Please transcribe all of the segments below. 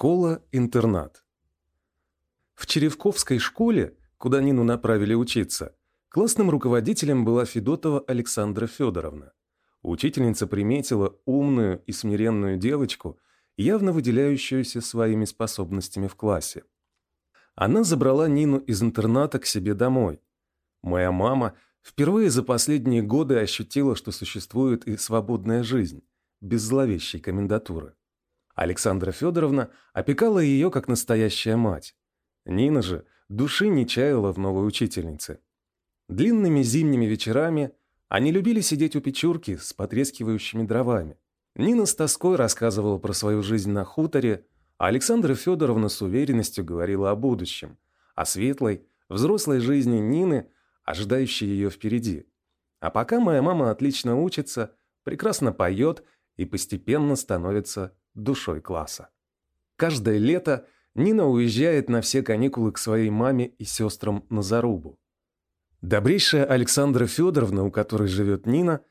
Школа-интернат. В Черевковской школе, куда Нину направили учиться, классным руководителем была Федотова Александра Федоровна. Учительница приметила умную и смиренную девочку, явно выделяющуюся своими способностями в классе. Она забрала Нину из интерната к себе домой. Моя мама впервые за последние годы ощутила, что существует и свободная жизнь, без зловещей комендатуры. Александра Федоровна опекала ее как настоящая мать. Нина же души не чаяла в новой учительнице. Длинными зимними вечерами они любили сидеть у печурки с потрескивающими дровами. Нина с тоской рассказывала про свою жизнь на хуторе, а Александра Федоровна с уверенностью говорила о будущем, о светлой, взрослой жизни Нины, ожидающей ее впереди. А пока моя мама отлично учится, прекрасно поет и постепенно становится душой класса. Каждое лето Нина уезжает на все каникулы к своей маме и сестрам на зарубу. Добрейшая Александра Федоровна, у которой живет Нина,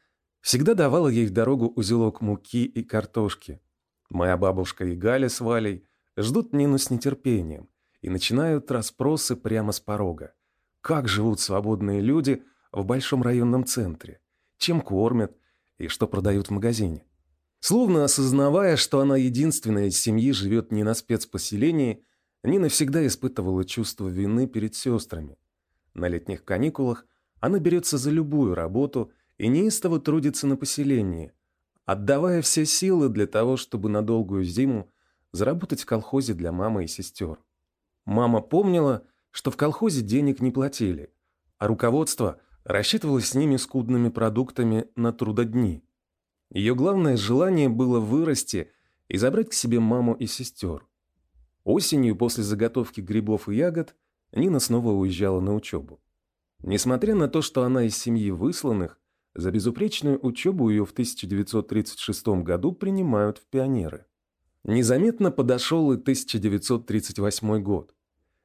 всегда давала ей в дорогу узелок муки и картошки. Моя бабушка и Галя с Валей ждут Нину с нетерпением и начинают расспросы прямо с порога. Как живут свободные люди в большом районном центре? Чем кормят и что продают в магазине? Словно осознавая, что она единственная из семьи живет не на спецпоселении, Нина всегда испытывала чувство вины перед сестрами. На летних каникулах она берется за любую работу и неистово трудится на поселении, отдавая все силы для того, чтобы на долгую зиму заработать в колхозе для мамы и сестер. Мама помнила, что в колхозе денег не платили, а руководство рассчитывалось с ними скудными продуктами на трудодни – ее главное желание было вырасти и забрать к себе маму и сестер. Осенью, после заготовки грибов и ягод, Нина снова уезжала на учебу. Несмотря на то, что она из семьи высланных, за безупречную учебу ее в 1936 году принимают в пионеры. Незаметно подошел и 1938 год.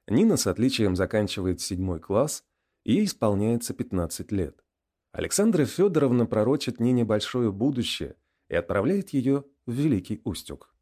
Нина с отличием заканчивает седьмой класс, и ей исполняется 15 лет. Александра Федоровна пророчит Нине большое будущее и отправляет ее в Великий Устюг.